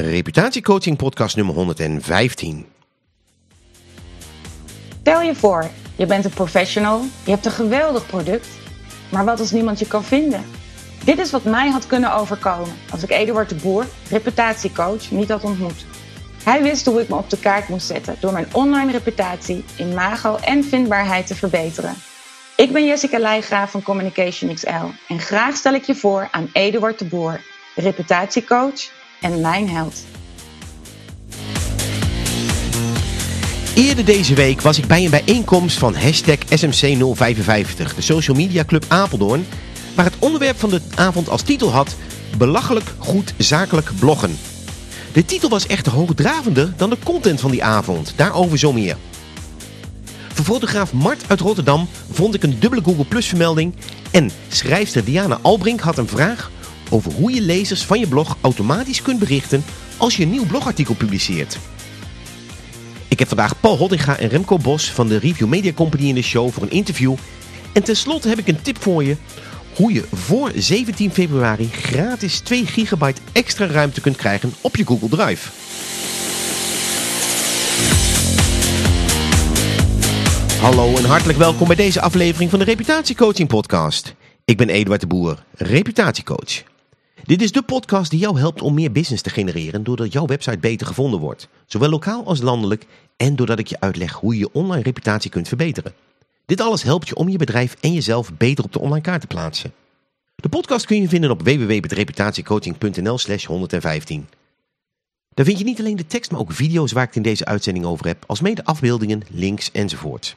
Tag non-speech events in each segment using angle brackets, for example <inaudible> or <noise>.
Reputatiecoaching podcast nummer 115. Stel je voor, je bent een professional, je hebt een geweldig product, maar wat als niemand je kan vinden? Dit is wat mij had kunnen overkomen als ik Eduard de Boer, reputatiecoach, niet had ontmoet. Hij wist hoe ik me op de kaart moest zetten door mijn online reputatie, imago en vindbaarheid te verbeteren. Ik ben Jessica Leijgraaf van Communication XL en graag stel ik je voor aan Eduard de Boer, reputatiecoach en lijnheld. Eerder deze week was ik bij een bijeenkomst van hashtag SMC055, de social media club Apeldoorn, waar het onderwerp van de avond als titel had Belachelijk goed zakelijk bloggen. De titel was echter hoogdravender dan de content van die avond, daarover zo meer. Voor fotograaf Mart uit Rotterdam vond ik een dubbele Google Plus vermelding en schrijfster Diana Albrink had een vraag over hoe je lezers van je blog automatisch kunt berichten als je een nieuw blogartikel publiceert. Ik heb vandaag Paul Hoddinga en Remco Bos van de Review Media Company in de show voor een interview. En tenslotte heb ik een tip voor je hoe je voor 17 februari gratis 2 gigabyte extra ruimte kunt krijgen op je Google Drive. Hallo en hartelijk welkom bij deze aflevering van de Reputatiecoaching podcast. Ik ben Eduard de Boer, reputatiecoach. Dit is de podcast die jou helpt om meer business te genereren doordat jouw website beter gevonden wordt. Zowel lokaal als landelijk en doordat ik je uitleg hoe je je online reputatie kunt verbeteren. Dit alles helpt je om je bedrijf en jezelf beter op de online kaart te plaatsen. De podcast kun je vinden op www.reputatiecoaching.nl slash 115. Daar vind je niet alleen de tekst, maar ook video's waar ik het in deze uitzending over heb, als mede afbeeldingen, links enzovoort.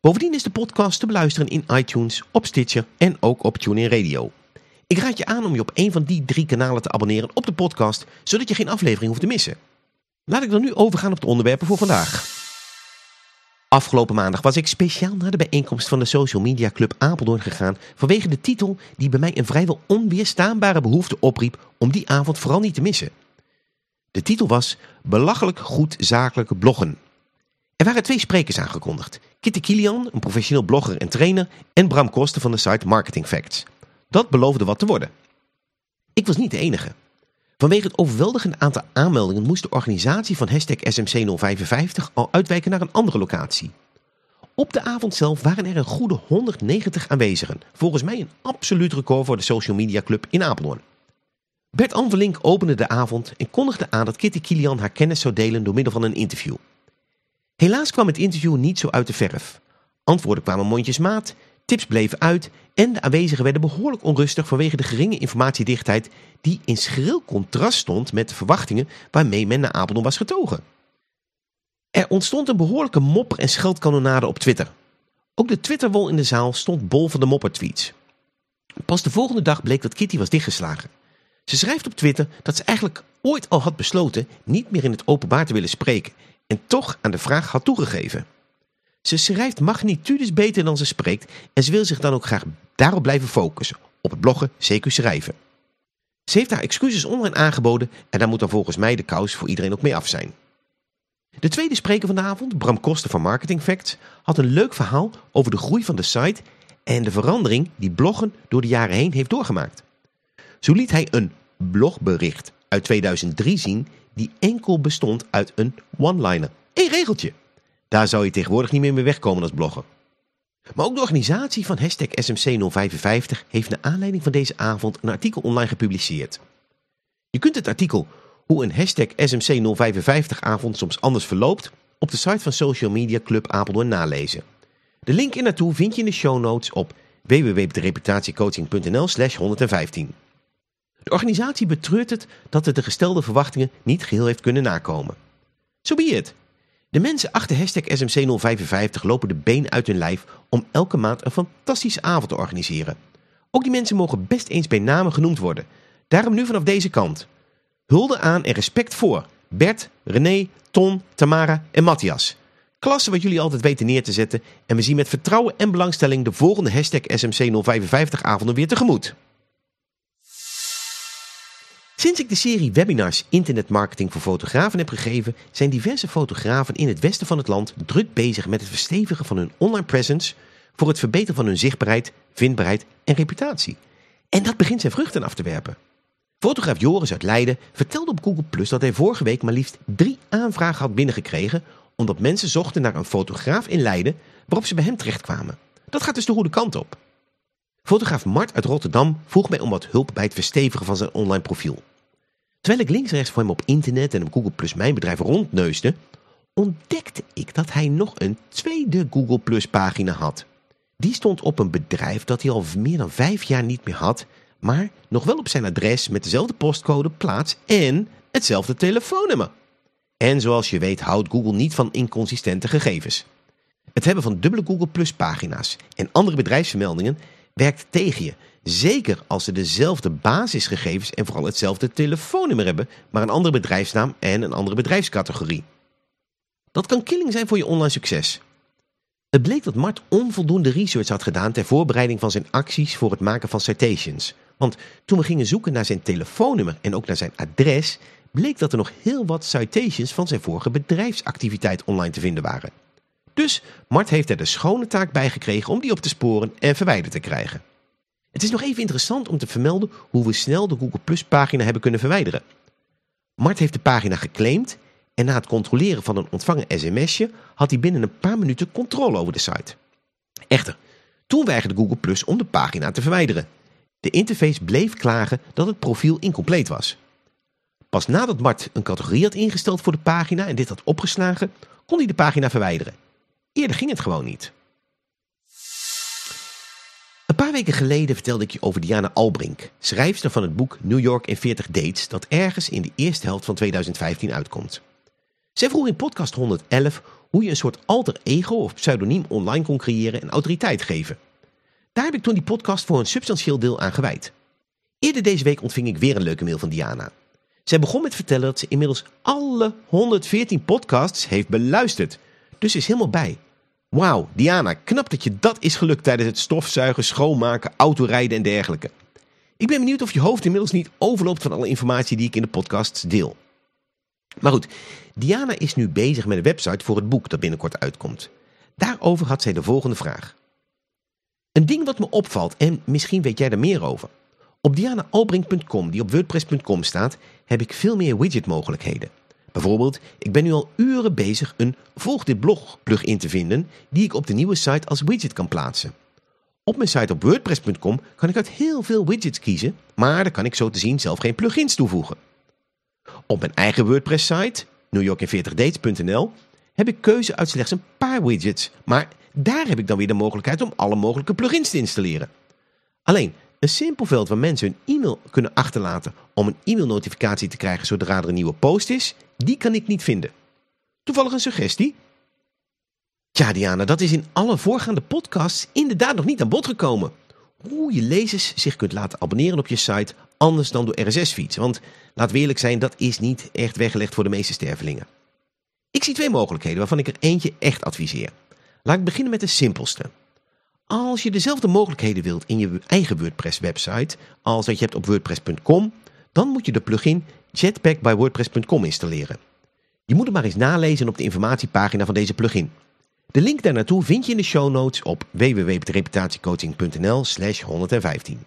Bovendien is de podcast te beluisteren in iTunes, op Stitcher en ook op TuneIn Radio. Ik raad je aan om je op een van die drie kanalen te abonneren op de podcast, zodat je geen aflevering hoeft te missen. Laat ik dan nu overgaan op de onderwerpen voor vandaag. Afgelopen maandag was ik speciaal naar de bijeenkomst van de Social Media Club Apeldoorn gegaan vanwege de titel die bij mij een vrijwel onweerstaanbare behoefte opriep om die avond vooral niet te missen. De titel was Belachelijk goed zakelijk bloggen. Er waren twee sprekers aangekondigd. Kitty Kilian, een professioneel blogger en trainer, en Bram Koster van de site Marketing Facts. Dat beloofde wat te worden. Ik was niet de enige. Vanwege het overweldigende aantal aanmeldingen moest de organisatie van hashtag SMC055 al uitwijken naar een andere locatie. Op de avond zelf waren er een goede 190 aanwezigen. Volgens mij een absoluut record voor de social media club in Apeldoorn. Bert Anverlink opende de avond en kondigde aan dat Kitty Kilian haar kennis zou delen door middel van een interview. Helaas kwam het interview niet zo uit de verf. Antwoorden kwamen mondjesmaat, tips bleven uit en de aanwezigen werden behoorlijk onrustig vanwege de geringe informatiedichtheid die in schril contrast stond met de verwachtingen waarmee men naar Apeldoorn was getogen. Er ontstond een behoorlijke mopper- en scheldkanonade op Twitter. Ook de Twitterwol in de zaal stond bol van de moppertweets. Pas de volgende dag bleek dat Kitty was dichtgeslagen. Ze schrijft op Twitter dat ze eigenlijk ooit al had besloten niet meer in het openbaar te willen spreken en toch aan de vraag had toegegeven. Ze schrijft magnitudes beter dan ze spreekt en ze wil zich dan ook graag daarop blijven focussen, op het bloggen, zeker schrijven. Ze heeft haar excuses online aangeboden en daar moet dan volgens mij de kous voor iedereen ook mee af zijn. De tweede spreker van de avond, Bram Koster van Marketing Facts, had een leuk verhaal over de groei van de site en de verandering die bloggen door de jaren heen heeft doorgemaakt. Zo liet hij een blogbericht uit 2003 zien die enkel bestond uit een one-liner. Een regeltje. Daar zou je tegenwoordig niet meer mee wegkomen als blogger. Maar ook de organisatie van hashtag SMC055 heeft naar aanleiding van deze avond een artikel online gepubliceerd. Je kunt het artikel hoe een hashtag SMC055 avond soms anders verloopt op de site van Social Media Club Apeldoorn nalezen. De link in vind je in de show notes op www.reputatiecoaching.nl slash 115. De organisatie betreurt het dat het de gestelde verwachtingen niet geheel heeft kunnen nakomen. Zo so be. De mensen achter hashtag SMC055 lopen de been uit hun lijf om elke maand een fantastische avond te organiseren. Ook die mensen mogen best eens bij namen genoemd worden. Daarom nu vanaf deze kant. Hulde aan en respect voor Bert, René, Ton, Tamara en Matthias. Klasse wat jullie altijd weten neer te zetten en we zien met vertrouwen en belangstelling de volgende hashtag SMC055 avonden weer tegemoet. Sinds ik de serie webinars Internetmarketing voor fotografen heb gegeven, zijn diverse fotografen in het westen van het land druk bezig met het verstevigen van hun online presence voor het verbeteren van hun zichtbaarheid, vindbaarheid en reputatie. En dat begint zijn vruchten af te werpen. Fotograaf Joris uit Leiden vertelde op Google Plus dat hij vorige week maar liefst drie aanvragen had binnengekregen omdat mensen zochten naar een fotograaf in Leiden waarop ze bij hem terechtkwamen. Dat gaat dus de goede kant op. Fotograaf Mart uit Rotterdam vroeg mij om wat hulp bij het verstevigen van zijn online profiel. Terwijl ik links-rechts voor hem op internet en op Google Plus mijn bedrijf rondneusde, ontdekte ik dat hij nog een tweede Google Plus pagina had. Die stond op een bedrijf dat hij al meer dan vijf jaar niet meer had, maar nog wel op zijn adres met dezelfde postcode, plaats en hetzelfde telefoonnummer. En zoals je weet houdt Google niet van inconsistente gegevens. Het hebben van dubbele Google Plus pagina's en andere bedrijfsvermeldingen werkt tegen je. Zeker als ze dezelfde basisgegevens en vooral hetzelfde telefoonnummer hebben, maar een andere bedrijfsnaam en een andere bedrijfscategorie. Dat kan killing zijn voor je online succes. Het bleek dat Mart onvoldoende research had gedaan ter voorbereiding van zijn acties voor het maken van citations. Want toen we gingen zoeken naar zijn telefoonnummer en ook naar zijn adres, bleek dat er nog heel wat citations van zijn vorige bedrijfsactiviteit online te vinden waren. Dus Mart heeft er de schone taak bij gekregen om die op te sporen en verwijderd te krijgen. Het is nog even interessant om te vermelden hoe we snel de Google Plus pagina hebben kunnen verwijderen. Mart heeft de pagina geclaimd en na het controleren van een ontvangen sms'je had hij binnen een paar minuten controle over de site. Echter, toen weigerde Google Plus om de pagina te verwijderen. De interface bleef klagen dat het profiel incompleet was. Pas nadat Mart een categorie had ingesteld voor de pagina en dit had opgeslagen, kon hij de pagina verwijderen. Eerder ging het gewoon niet. Een paar weken geleden vertelde ik je over Diana Albrink, schrijfster van het boek New York in 40 Dates dat ergens in de eerste helft van 2015 uitkomt. Zij vroeg in podcast 111 hoe je een soort alter ego of pseudoniem online kon creëren en autoriteit geven. Daar heb ik toen die podcast voor een substantieel deel aan gewijd. Eerder deze week ontving ik weer een leuke mail van Diana. Zij begon met vertellen dat ze inmiddels alle 114 podcasts heeft beluisterd. Dus is helemaal bij. Wauw, Diana, knap dat je dat is gelukt tijdens het stofzuigen, schoonmaken, autorijden en dergelijke. Ik ben benieuwd of je hoofd inmiddels niet overloopt van alle informatie die ik in de podcasts deel. Maar goed, Diana is nu bezig met een website voor het boek dat binnenkort uitkomt. Daarover had zij de volgende vraag. Een ding wat me opvalt, en misschien weet jij er meer over. Op dianaalbrink.com, die op wordpress.com staat, heb ik veel meer widget mogelijkheden. Bijvoorbeeld, ik ben nu al uren bezig een Volg dit blog plugin te vinden die ik op de nieuwe site als widget kan plaatsen. Op mijn site op wordpress.com kan ik uit heel veel widgets kiezen, maar daar kan ik zo te zien zelf geen plugins toevoegen. Op mijn eigen WordPress site, newyorkin40dates.nl, heb ik keuze uit slechts een paar widgets, maar daar heb ik dan weer de mogelijkheid om alle mogelijke plugins te installeren. Alleen, een simpel veld waar mensen hun e-mail kunnen achterlaten om een e-mailnotificatie te krijgen zodra er een nieuwe post is, die kan ik niet vinden. Toevallig een suggestie? Tja Diana, dat is in alle voorgaande podcasts inderdaad nog niet aan bod gekomen. Hoe je lezers zich kunt laten abonneren op je site anders dan door RSS-feeds. Want laat we eerlijk zijn, dat is niet echt weggelegd voor de meeste stervelingen. Ik zie twee mogelijkheden waarvan ik er eentje echt adviseer. Laat ik beginnen met de simpelste. Als je dezelfde mogelijkheden wilt in je eigen WordPress website als dat je hebt op wordpress.com, dan moet je de plugin Jetpack bij wordpress.com installeren. Je moet het maar eens nalezen op de informatiepagina van deze plugin. De link daar naartoe vind je in de show notes op www.reputatiecoaching.nl slash 115.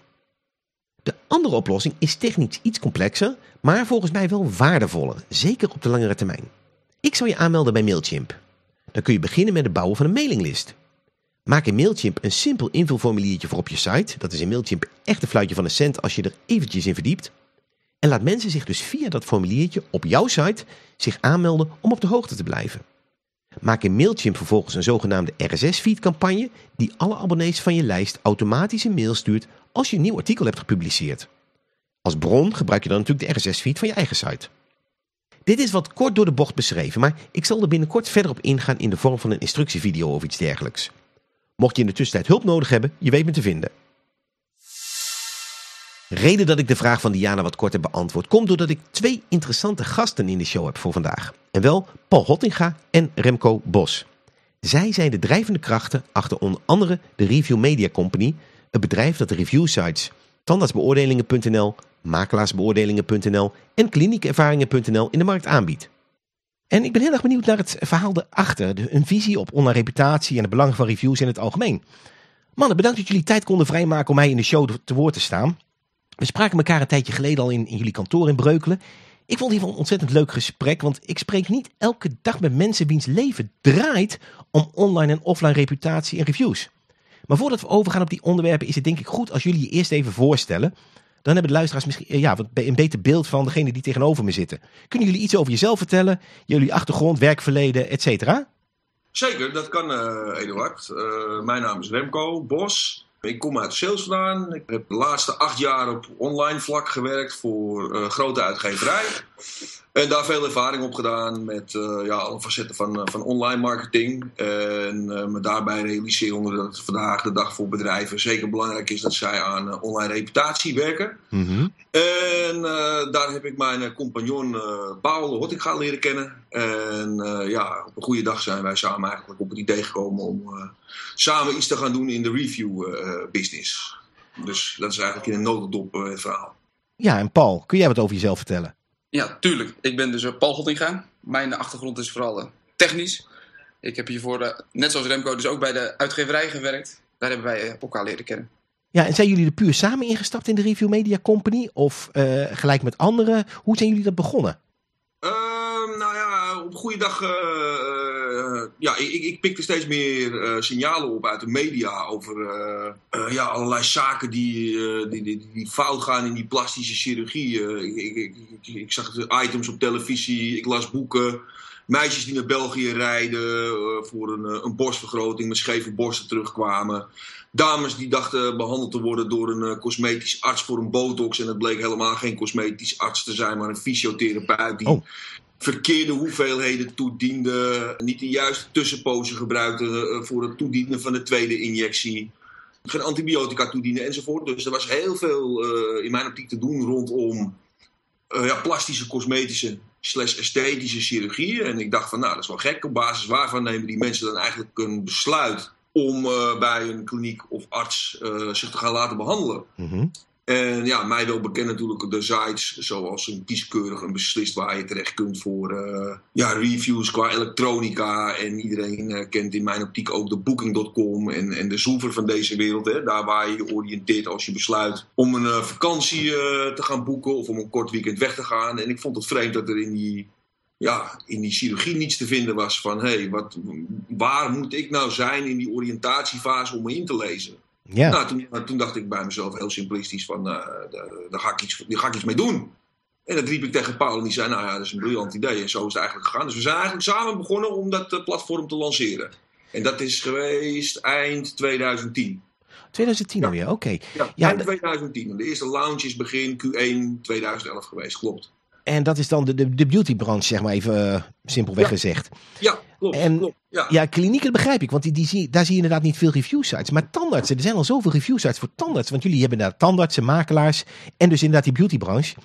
De andere oplossing is technisch iets complexer, maar volgens mij wel waardevoller, zeker op de langere termijn. Ik zou je aanmelden bij Mailchimp. Dan kun je beginnen met het bouwen van een mailinglist. Maak in Mailchimp een simpel invulformuliertje voor op je site. Dat is in Mailchimp echt een fluitje van een cent als je er eventjes in verdiept. En laat mensen zich dus via dat formuliertje op jouw site zich aanmelden om op de hoogte te blijven. Maak in Mailchimp vervolgens een zogenaamde RSS-feed campagne die alle abonnees van je lijst automatisch een mail stuurt als je een nieuw artikel hebt gepubliceerd. Als bron gebruik je dan natuurlijk de RSS-feed van je eigen site. Dit is wat kort door de bocht beschreven, maar ik zal er binnenkort verder op ingaan in de vorm van een instructievideo of iets dergelijks. Mocht je in de tussentijd hulp nodig hebben, je weet me te vinden. Reden dat ik de vraag van Diana wat kort heb beantwoord komt doordat ik twee interessante gasten in de show heb voor vandaag. En wel Paul Hottinga en Remco Bos. Zij zijn de drijvende krachten achter onder andere de Review Media Company, een bedrijf dat de reviewsites tandartsbeoordelingen.nl, makelaarsbeoordelingen.nl en kliniekervaringen.nl in de markt aanbiedt. En ik ben heel erg benieuwd naar het verhaal erachter, een visie op online reputatie en het belang van reviews in het algemeen. Mannen, bedankt dat jullie tijd konden vrijmaken om mij in de show te woord te staan. We spraken elkaar een tijdje geleden al in, jullie kantoor in Breukelen. Ik vond het een ontzettend leuk gesprek, want ik spreek niet elke dag met mensen wiens leven draait om online en offline reputatie en reviews. Maar voordat we overgaan op die onderwerpen is het denk ik goed als jullie je eerst even voorstellen. Dan hebben de luisteraars misschien eh, ja, een beter beeld van degene die tegenover me zitten. Kunnen jullie iets over jezelf vertellen? Jullie achtergrond, werkverleden, et cetera? Zeker, dat kan uh, Eduard. Uh, mijn naam is Remco Bos. Ik kom uit sales. Ik heb de laatste acht jaar op online vlak gewerkt voor uh, grote uitgeverij. En daar veel ervaring op gedaan met uh, ja, alle facetten van, uh, van online marketing. En me daarbij realiseren dat het vandaag de dag voor bedrijven zeker belangrijk is dat zij aan online reputatie werken. Mm -hmm. En daar heb ik mijn compagnon Paul Hottinga leren kennen. En ja, op een goede dag zijn wij samen eigenlijk op het idee gekomen om samen iets te gaan doen in de review business. Dus dat is eigenlijk in een notendop het verhaal. Ja, en Paul, kun jij wat over jezelf vertellen? Ja, tuurlijk. Ik ben dus Paul Gottinga. Mijn achtergrond is vooral technisch. Ik heb hiervoor, net zoals Remco, dus ook bij de uitgeverij gewerkt. Daar hebben wij elkaar leren kennen. Ja, en zijn jullie er puur samen ingestapt in de Review Media Company? Of uh, gelijk met anderen? Hoe zijn jullie dat begonnen? Uh, nou ja, op een goede dag... Uh, ja, ik, ik pikte steeds meer signalen op uit de media over ja, allerlei zaken die, die, die, die, fout gaan in die plastische chirurgie. Ik, ik, ik, ik, zag items op televisie, ik las boeken. Meisjes die naar België rijden voor een, een borstvergroting met scheve borsten terugkwamen. Dames die dachten behandeld te worden door een cosmetisch arts voor een botox. En het bleek helemaal geen cosmetisch arts te zijn, maar een fysiotherapeut die oh verkeerde hoeveelheden toediende, niet de juiste tussenpozen gebruikte voor het toedienen van de tweede injectie, geen antibiotica toedienen enzovoort. Dus er was heel veel uh, in mijn optiek te doen rondom uh, ja, plastische, cosmetische slash esthetische chirurgie. En ik dacht van nou, dat is wel gek. Op basis waarvan nemen die mensen dan eigenlijk een besluit om bij een kliniek of arts zich te gaan laten behandelen. Mm. En ja, mij wel bekend natuurlijk de sites zoals een kieskeurig een beslist waar je terecht kunt voor uh, ja, reviews qua elektronica. En iedereen uh, kent in mijn optiek ook de Booking.com en, en de Zoever van deze wereld. Hè, daar waar je je oriënteert als je besluit om een uh, vakantie te gaan boeken of om een kort weekend weg te gaan. En ik vond het vreemd dat er in die, ja, in die chirurgie niets te vinden was van hé, hey, wat, waar moet ik nou zijn in die oriëntatiefase om me in te lezen? Ja. Nou, toen, toen, dacht ik bij mezelf heel simplistisch van, uh, daar, ga ik iets, daar ga ik iets mee doen. En dat riep ik tegen Paul en die zei, nou ja, dat is een briljant idee. En zo is het eigenlijk gegaan. Dus we zijn eigenlijk samen begonnen om dat platform te lanceren. En dat is geweest eind 2010. 2010 alweer, oké. Okay. Ja, ja, eind 2010. De eerste launch is begin Q1 2011 geweest, klopt. En dat is dan de, de, de beautybranche, zeg maar even uh, simpelweg ja. gezegd. Ja, klopt. En klopt, ja. ja, klinieken begrijp ik, want die, die zie, daar zie je inderdaad niet veel review sites. Maar tandartsen, er zijn al zoveel review sites voor tandartsen. Want jullie hebben daar tandartsen, makelaars en dus inderdaad die beautybranche.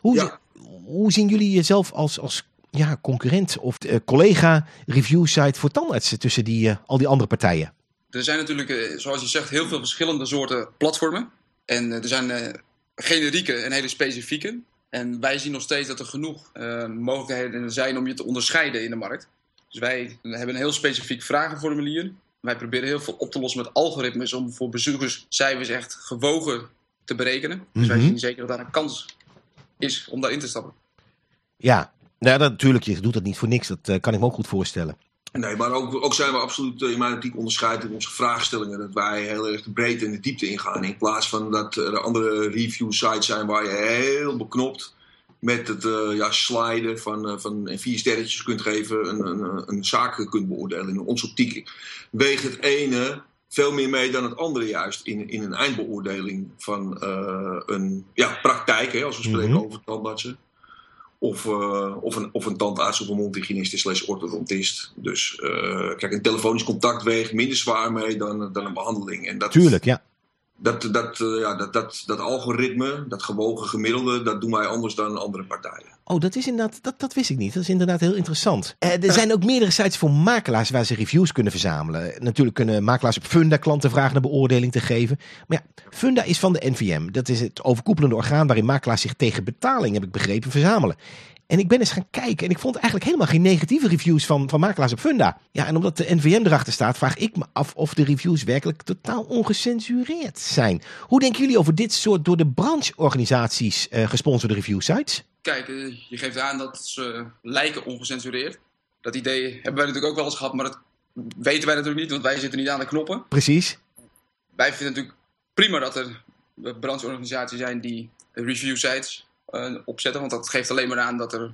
Hoe, Ja. hoe zien jullie jezelf als, als ja, concurrent of uh, collega review site voor tandartsen tussen die, uh, al die andere partijen? Er zijn natuurlijk, eh, zoals je zegt, heel veel verschillende soorten platformen. En er zijn generieke en hele specifieke. En wij zien nog steeds dat er genoeg uh, mogelijkheden zijn om je te onderscheiden in de markt. Dus wij hebben een heel specifiek vragenformulier. Wij proberen heel veel op te lossen met algoritmes om voor bezoekers cijfers echt gewogen te berekenen. Dus wij zien zeker dat daar een kans is om daarin te stappen. Ja, nou, dat, natuurlijk, je doet dat niet voor niks. Dat uh, kan ik me ook goed voorstellen. Nee, maar ook, ook zijn we absoluut in mijn optiek onderscheid in onze vraagstellingen. Dat wij heel erg de breedte en de diepte ingaan. In plaats van dat er andere review sites zijn waar je heel beknopt met het uh, ja, sliden van, uh, van vier sterretjes kunt geven, een, een, een zaak kunt beoordelen. In onze optiek weegt het ene veel meer mee dan het andere juist in, in een eindbeoordeling van uh, een ja, praktijk, hè, als we spreken mm-hmm. over tandartsen. Of, uh, of, een, of een tandarts of een mondhygiënist slash orthodontist. Dus uh, kijk, een telefonisch contact weegt minder zwaar mee dan, dan een behandeling. En dat, Tuurlijk, ja. Dat, dat, uh, ja, dat, dat, dat algoritme, dat gewogen gemiddelde, dat doen wij anders dan andere partijen. Oh, dat is inderdaad, dat, dat wist ik niet. Dat is inderdaad heel interessant. Uh, er zijn ook meerdere sites voor makelaars waar ze reviews kunnen verzamelen. Natuurlijk kunnen makelaars op Funda klanten vragen naar beoordeling te geven. Maar ja, Funda is van de NVM. Dat is het overkoepelende orgaan waarin makelaars zich tegen betaling, heb ik begrepen, verzamelen. En ik ben eens gaan kijken en ik vond eigenlijk helemaal geen negatieve reviews van, van makelaars op Funda. Ja, en omdat de NVM erachter staat, vraag ik me af of de reviews werkelijk totaal ongecensureerd zijn. Hoe denken jullie over dit soort door de brancheorganisaties uh, gesponsorde review sites? Kijk, uh, je geeft aan dat ze lijken ongecensureerd. Dat idee hebben wij natuurlijk ook wel eens gehad, maar dat weten wij natuurlijk niet, want wij zitten niet aan de knoppen. Precies. Wij vinden natuurlijk prima dat er brancheorganisaties zijn die review sites uh, opzetten. Want dat geeft alleen maar aan dat er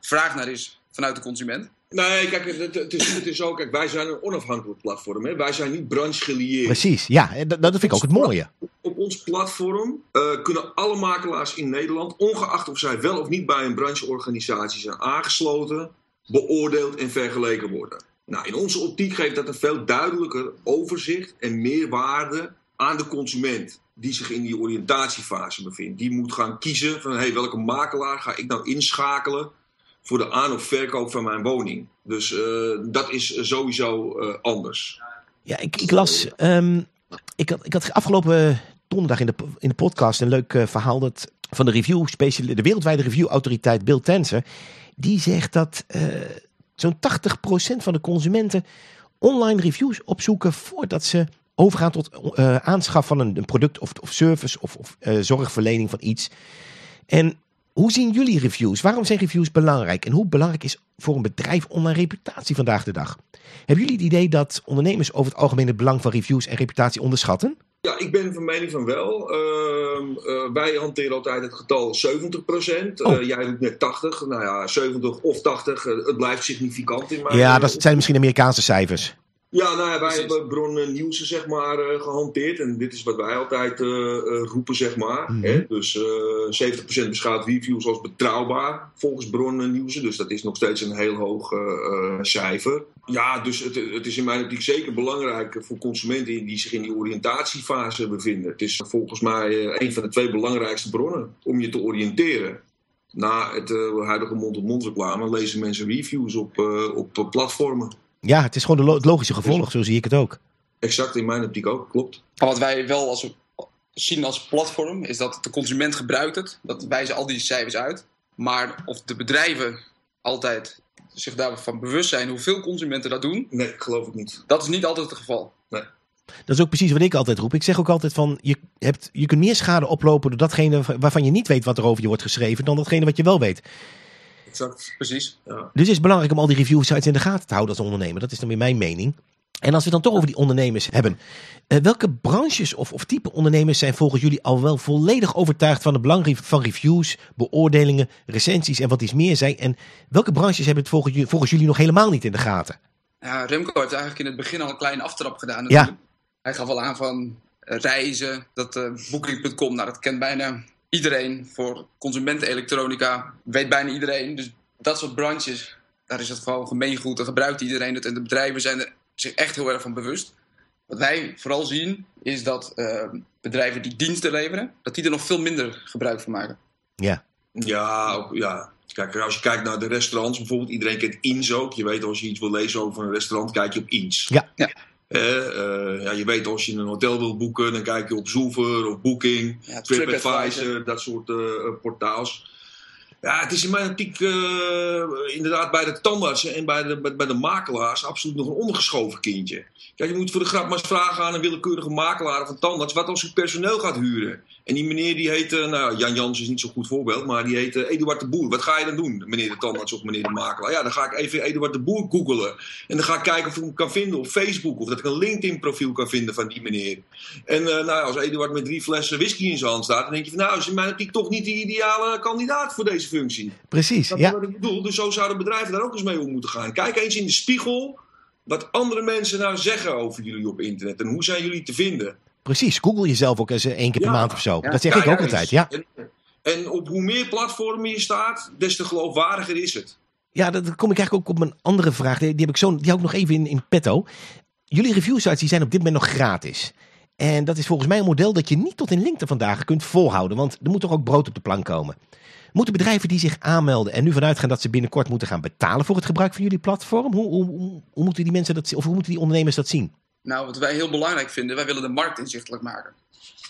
vraag naar is vanuit de consument. Nee, kijk, het, het, is, het is zo. Kijk, wij zijn een onafhankelijk platform. Hè? Wij zijn niet branchegelieerd. Precies, ja. Dat, dat vind ik ook het mooie. Op ons platform uh, kunnen alle makelaars in Nederland, ongeacht of zij wel of niet bij een brancheorganisatie zijn aangesloten, beoordeeld en vergeleken worden. Nou, in onze optiek geeft dat een veel duidelijker overzicht en meer waarde aan de consument die zich in die oriëntatiefase bevindt. Die moet gaan kiezen van hey, welke makelaar ga ik nou inschakelen voor de aan- of verkoop van mijn woning. Dus uh, dat is sowieso uh, anders. Ja, ik, ik las. Um, ik, had, ik had afgelopen donderdag in de, in de podcast een leuk verhaal dat van de review de wereldwijde reviewautoriteit Bill Tenser. Die zegt dat zo'n 80% van de consumenten online reviews opzoeken voordat ze overgaan tot aanschaf van een, product of, of, service of, of zorgverlening van iets. En hoe zien jullie reviews? Waarom zijn reviews belangrijk? En hoe belangrijk is voor een bedrijf online reputatie vandaag de dag? Hebben jullie het idee dat ondernemers over het algemeen het belang van reviews en reputatie onderschatten? Ja, ik ben van mening van wel. Uh, uh, wij hanteren altijd het getal 70 procent. Oh. Uh, jij doet net 80. Nou ja, 70 of 80. het blijft significant in mijn... Ja, dat zijn misschien Amerikaanse cijfers. Ja, nou ja, wij hebben bron nieuws zeg maar uh, gehanteerd. En dit is wat wij altijd uh, uh, roepen, zeg maar. Mm -hmm. hè? Dus 70% beschouwt reviews als betrouwbaar volgens bron nieuws. Dus dat is nog steeds een heel hoog cijfer. Ja, dus het, het, is in mijn optiek zeker belangrijk voor consumenten die zich in die oriëntatiefase bevinden. Het is volgens mij een van de twee belangrijkste bronnen om je te oriënteren. Na het huidige mond-op-mond reclame lezen mensen reviews op, op platformen. Ja, het is gewoon het logische gevolg, zo zie ik het ook. Exact, in mijn optiek ook, klopt. Maar wat wij wel als, zien als platform, is dat de consument gebruikt het. Dat wijzen al die cijfers uit. Maar of de bedrijven altijd zich daarvan bewust zijn hoeveel consumenten dat doen... Nee, geloof ik niet. Dat is niet altijd het geval. Nee. Dat is ook precies wat ik altijd roep. Ik zeg ook altijd van, je, hebt, je kunt meer schade oplopen door datgene waarvan je niet weet wat er over je wordt geschreven, dan datgene wat je wel weet. Exact, precies. Ja. Dus het is belangrijk om al die review sites in de gaten te houden als ondernemer. Dat is dan weer mijn mening. En als we het dan toch over die ondernemers hebben. Uh, welke branches of, of type ondernemers zijn volgens jullie al wel volledig overtuigd van het belang van reviews, beoordelingen, recensies en wat iets meer zijn? En welke branches hebben het volgens, volgens jullie nog helemaal niet in de gaten? Ja, Remco heeft eigenlijk in het begin al een kleine aftrap gedaan. Natuurlijk. Ja. Hij gaf al aan van reizen, dat uh, Booking.com, nou dat kent bijna iedereen. Voor consumentenelektronica weet bijna iedereen. Dus dat soort branches, daar is het gewoon gemeengoed. Daar gebruikt iedereen het. En de bedrijven zijn er zich echt heel erg van bewust. Wat wij vooral zien, is dat uh, bedrijven die diensten leveren, dat die er nog veel minder gebruik van maken. Ja. Ja, ook, ja. Kijk, als je kijkt naar de restaurants, bijvoorbeeld, iedereen kent Ins ook. Je weet als je iets wil lezen over een restaurant, kijk je op. Ja. ja. Uh, ja, je weet als je een hotel wil boeken, dan kijk je op Zoever of Booking, TripAdvisor, dat soort uh, portaals. Ja, het is in mijn optiek inderdaad bij de tandartsen en bij de, bij, de makelaars absoluut nog een ondergeschoven kindje. Kijk, je moet voor de grap maar eens vragen aan een willekeurige makelaar of een tandarts wat als hij personeel gaat huren. En die meneer die heet, nou Jan Jans is niet zo'n goed voorbeeld, maar die heet Eduard de Boer. Wat ga je dan doen, meneer de tandarts of meneer de makelaar? Ja, dan ga ik even Eduard de Boer googelen. En dan ga ik kijken of ik hem kan vinden op Facebook. Of dat ik een LinkedIn profiel kan vinden van die meneer. En nou, als Eduard met drie flessen whisky in zijn hand staat, dan denk je van nou, is in mijn optiek toch niet de ideale kandidaat voor deze functie. Precies, dat ja. is wat ik bedoel. Dus zo zouden bedrijven daar ook eens mee om moeten gaan. Kijk eens in de spiegel wat andere mensen nou zeggen over jullie op internet. En hoe zijn jullie te vinden? Precies, google jezelf ook eens één keer per Ja. maand of zo. Ja, dat zeg ik ook altijd, ja. En, en op hoe meer platformen je staat, des te geloofwaardiger is het. Ja, dan kom ik eigenlijk ook op mijn andere vraag. Die die heb ik, zo, die hou ik nog even in, in petto. Jullie review sites die zijn op dit moment nog gratis. En dat is volgens mij een model dat je niet tot in lengte vandaag kunt volhouden. Want er moet toch ook brood op de plank komen. Moeten bedrijven die zich aanmelden en nu vanuit gaan dat ze binnenkort moeten gaan betalen voor het gebruik van jullie platform? Hoe, hoe, hoe, hoe moeten die mensen dat zien? Of hoe moeten die ondernemers dat zien? Nou, wat wij heel belangrijk vinden, wij willen de markt inzichtelijk maken.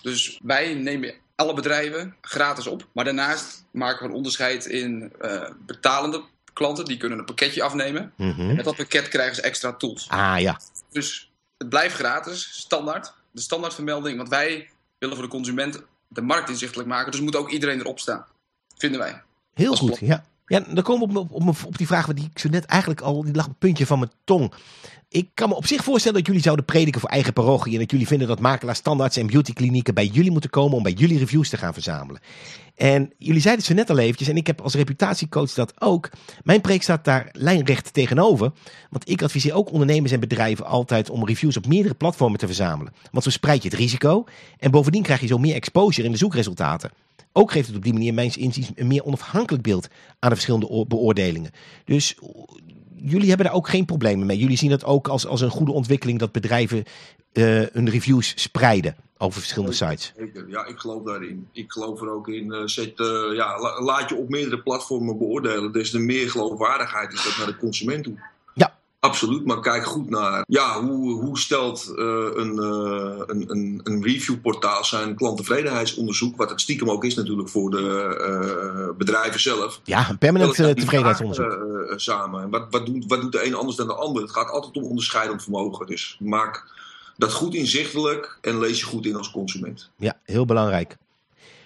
Dus wij nemen alle bedrijven gratis op. Maar daarnaast maken we een onderscheid in uh, betalende klanten. Die kunnen een pakketje afnemen. Mhm. En met dat pakket krijgen ze extra tools. Ah ja, Dus het blijft gratis, standaard. De standaardvermelding, want wij willen voor de consument de markt inzichtelijk maken. Dus moet ook iedereen erop staan. Vinden wij. heel goed. Ja. Ja, dan komen we op, op, op, op die vraag die ik zo net eigenlijk al, die lag op het puntje van mijn tong. Ik kan me op zich voorstellen dat jullie zouden prediken voor eigen parochie. En dat jullie vinden dat makelaars, standaards en beautyklinieken bij jullie moeten komen om bij jullie reviews te gaan verzamelen. En jullie zeiden het zo net al eventjes, en ik heb als reputatiecoach dat ook. Mijn preek staat daar lijnrecht tegenover. Want ik adviseer ook ondernemers en bedrijven altijd om reviews op meerdere platformen te verzamelen. Want zo spreid je het risico. En bovendien krijg je zo meer exposure in de zoekresultaten. Ook geeft het op die manier, mijns inziens, een meer onafhankelijk beeld aan de verschillende oor- beoordelingen. Dus jullie hebben daar ook geen problemen mee. Jullie zien het ook als, als een goede ontwikkeling dat bedrijven eh, hun reviews spreiden over verschillende sites. Zeker, ja, ik geloof daarin. Ik geloof er ook in. eh, zet, eh, ja, la- laat je op meerdere platformen beoordelen. Dus de meer geloofwaardigheid is dat naar de consument toe. Absoluut, maar kijk goed naar ja, hoe, hoe stelt eh, een, eh, een, een, een reviewportaal zijn klanttevredenheidsonderzoek, wat het stiekem ook is natuurlijk voor de eh, bedrijven zelf. Ja, een permanent tevredenheidsonderzoek. samen. En Wat, wat, doet, wat doet de een anders dan de ander? Het gaat altijd om onderscheidend vermogen. Dus maak dat goed inzichtelijk en lees je goed in als consument. Ja, heel belangrijk.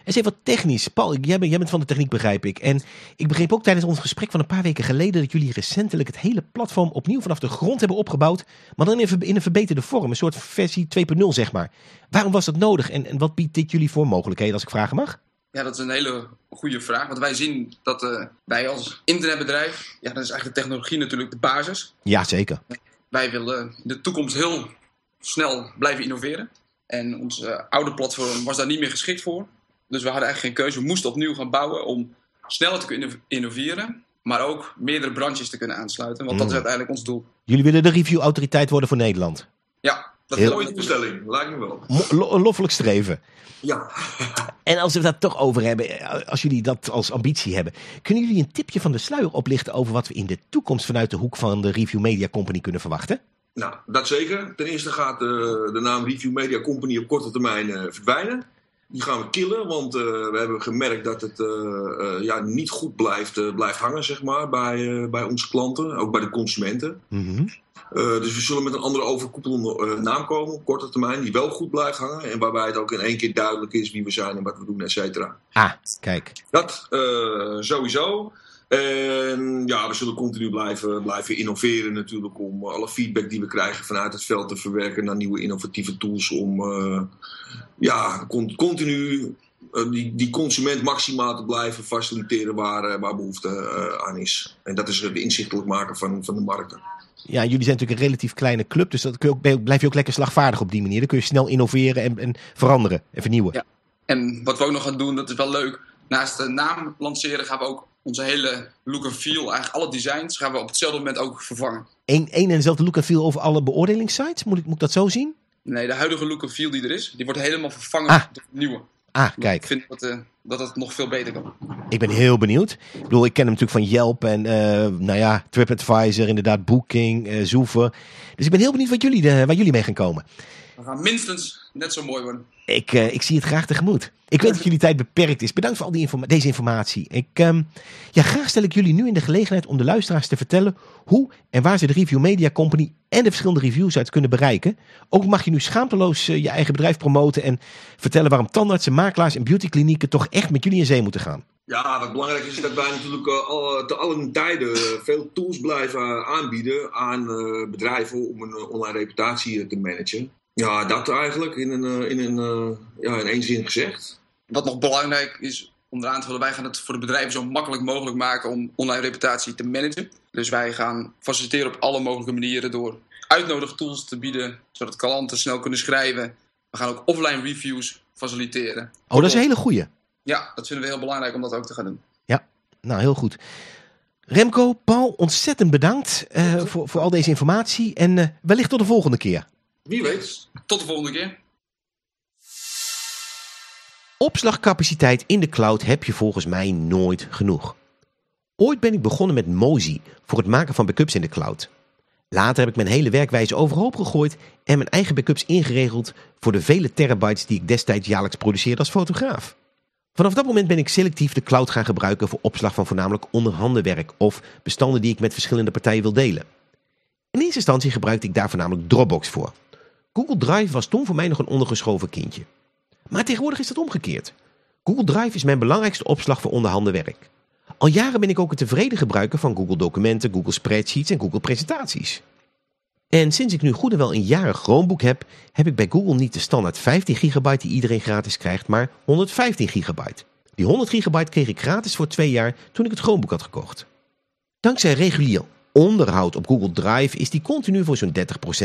Eens even wat technisch. Paul, jij bent, jij bent van de techniek, begrijp ik. En ik begreep ook tijdens ons gesprek van een paar weken geleden dat jullie recentelijk het hele platform opnieuw vanaf de grond hebben opgebouwd. Maar dan in, een- in een verbeterde vorm, een soort versie 2.0 zeg maar. Waarom was dat nodig en, en wat biedt dit jullie voor mogelijkheden, als ik vragen mag? Ja, dat is een hele goede vraag. Want wij zien dat eh, wij als internetbedrijf, ja, dan is eigenlijk de technologie natuurlijk de basis. Ja, zeker. Wij willen in de toekomst heel snel blijven innoveren. En ons eh, oude platform was daar niet meer geschikt voor. Dus we hadden eigenlijk geen keuze. We moesten opnieuw gaan bouwen om sneller te kunnen innoveren. Maar ook meerdere branches te kunnen aansluiten. Want dat is Mm. uiteindelijk ons doel. Jullie willen de review-autoriteit worden voor Nederland. Ja, dat Heel- willen we Mooie toestelling, lijkt me wel. Lo- loffelijk streven. Ja. <laughs> En als we dat toch over hebben, als jullie dat als ambitie hebben, kunnen jullie een tipje van de sluier oplichten over wat we in de toekomst vanuit de hoek van de Review Media Company kunnen verwachten? Nou, dat zeker. Ten eerste gaat eh, de naam Review Media Company op korte termijn eh, verdwijnen. Die gaan we killen, want eh, we hebben gemerkt dat het eh, eh, ja, niet goed blijft, blijft hangen zeg maar, bij, bij onze klanten, ook bij de consumenten. Mhm. Dus we zullen met een andere overkoepelende naam komen op korte termijn, die wel goed blijft hangen. En waarbij het ook in één keer duidelijk is wie we zijn en wat we doen, et cetera. Ah, kijk. Dat sowieso. En ja, we zullen continu blijven, blijven innoveren natuurlijk om alle feedback die we krijgen vanuit het veld te verwerken naar nieuwe innovatieve tools om eh, ja, con- continu eh, die, die consument maximaal te blijven faciliteren waar, eh, waar behoefte eh, aan is. En dat is het inzichtelijk maken van, van de markten. Ja, jullie zijn natuurlijk een relatief kleine club, dus dat kun je ook, blijf je ook lekker slagvaardig op die manier. Dan kun je snel innoveren en, en veranderen en vernieuwen. Ja. En wat we ook nog gaan doen, dat is wel leuk. Naast de naam lanceren gaan we ook onze hele look en feel, eigenlijk alle designs, gaan we op hetzelfde moment ook vervangen. Eén en dezelfde look en feel over alle beoordelingssites? Moet ik, moet ik dat zo zien? Nee, de huidige look en feel die er is, die wordt helemaal vervangen Ah. door de nieuwe. Ah, Ik kijk. vind dat, eh, dat het nog veel beter kan. Ik ben heel benieuwd. Ik bedoel, ik ken hem natuurlijk van Yelp en eh, nou ja, TripAdvisor, inderdaad, Booking, eh Zoeven. Dus ik ben heel benieuwd wat jullie, de, waar jullie mee gaan komen. We gaan minstens net zo mooi worden. Ik, eh, ik zie het graag tegemoet. Ik weet dat jullie tijd beperkt is. Bedankt voor al die informa- deze informatie. Ik, ehm, ja, graag stel ik jullie nu in de gelegenheid om de luisteraars te vertellen hoe en waar ze de Review Media Company en de verschillende reviews kunnen bereiken. Ook mag je nu schaamteloos eh, je eigen bedrijf promoten en vertellen waarom tandartsen, makelaars en beautyklinieken toch echt met jullie in zee moeten gaan. Ja, wat belangrijk is, is dat wij natuurlijk eh, al, te allen tijden veel tools blijven aanbieden aan eh, bedrijven om een online reputatie te managen. Ja, dat eigenlijk in, een, eh, in, een, eh, ja, in één zin gezegd. Wat nog belangrijk is om eraan te vullen, wij gaan het voor de bedrijven zo makkelijk mogelijk maken om online reputatie te managen. Dus wij gaan faciliteren op alle mogelijke manieren door uitnodigtools te bieden, zodat klanten snel kunnen schrijven. We gaan ook offline reviews faciliteren. Oh, dat is een hele goeie. Ja, dat vinden we heel belangrijk om dat ook te gaan doen. Nou, heel goed. Remco, Paul, ontzettend bedankt eh, voor, voor al deze informatie. En eh, wellicht tot de volgende keer. Wie weet. Tot de volgende keer. Opslagcapaciteit in de cloud heb je volgens mij nooit genoeg. Ooit ben ik begonnen met Mozy voor het maken van backups in de cloud. Later heb ik mijn hele werkwijze overhoop gegooid en mijn eigen backups ingeregeld voor de vele terabytes die ik destijds jaarlijks produceerde als fotograaf. Vanaf dat moment ben ik selectief de cloud gaan gebruiken voor opslag van voornamelijk onderhandenwerk of bestanden die ik met verschillende partijen wil delen. In eerste instantie gebruikte ik daar voornamelijk Dropbox voor. Google Drive was toen voor mij nog een ondergeschoven kindje. Maar tegenwoordig is dat omgekeerd. Google Drive is mijn belangrijkste opslag voor onderhandenwerk. Al jaren ben ik ook een tevreden gebruiker van Google Documenten, Google Spreadsheets en Google Presentaties. En sinds ik nu goed en wel een jaar een Chromebook heb, heb ik bij Google niet de standaard 15 gigabyte die iedereen gratis krijgt, maar 115 gigabyte. Die 100 gigabyte kreeg ik gratis voor twee jaar toen ik het Chromebook had gekocht. Dankzij regulier onderhoud op Google Drive is die continu voor zo'n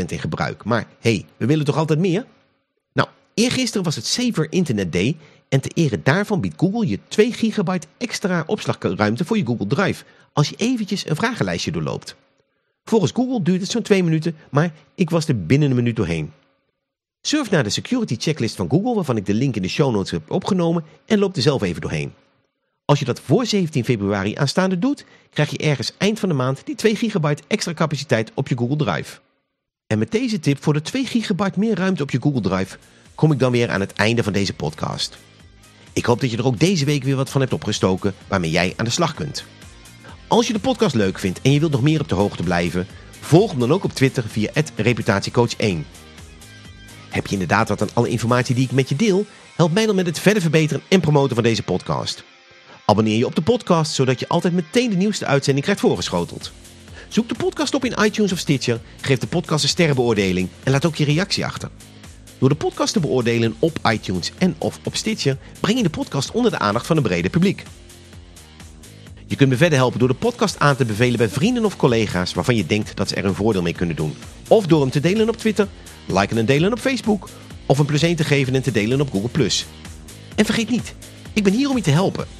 30% in gebruik. Maar hey, we willen toch altijd meer? Nou, eergisteren was het Saver Internet Day en te ere daarvan biedt Google je 2 gigabyte extra opslagruimte voor je Google Drive als je eventjes een vragenlijstje doorloopt. Volgens Google duurt het zo'n 2 minuten, maar ik was er binnen een minuut doorheen. Surf naar de security checklist van Google waarvan ik de link in de show notes heb opgenomen en loop er zelf even doorheen. Als je dat voor 17 februari aanstaande doet, krijg je ergens eind van de maand die 2 gigabyte extra capaciteit op je Google Drive. En met deze tip voor de 2 gigabyte meer ruimte op je Google Drive kom ik dan weer aan het einde van deze podcast. Ik hoop dat je er ook deze week weer wat van hebt opgestoken waarmee jij aan de slag kunt. Als je de podcast leuk vindt en je wilt nog meer op de hoogte blijven, volg hem dan ook op Twitter via reputatiecoach1. Heb je inderdaad wat aan alle informatie die ik met je deel? Help mij dan met het verder verbeteren en promoten van deze podcast. Abonneer je op de podcast, zodat je altijd meteen de nieuwste uitzending krijgt voorgeschoteld. Zoek de podcast op in iTunes of Stitcher, geef de podcast een sterrenbeoordeling en laat ook je reactie achter. Door de podcast te beoordelen op iTunes en of op Stitcher breng je de podcast onder de aandacht van een brede publiek. Je kunt me verder helpen door de podcast aan te bevelen bij vrienden of collega's waarvan je denkt dat ze er een voordeel mee kunnen doen. Of door hem te delen op Twitter, liken en delen op Facebook of een plus 1 te geven en te delen op Google+. En vergeet niet, ik ben hier om je te helpen.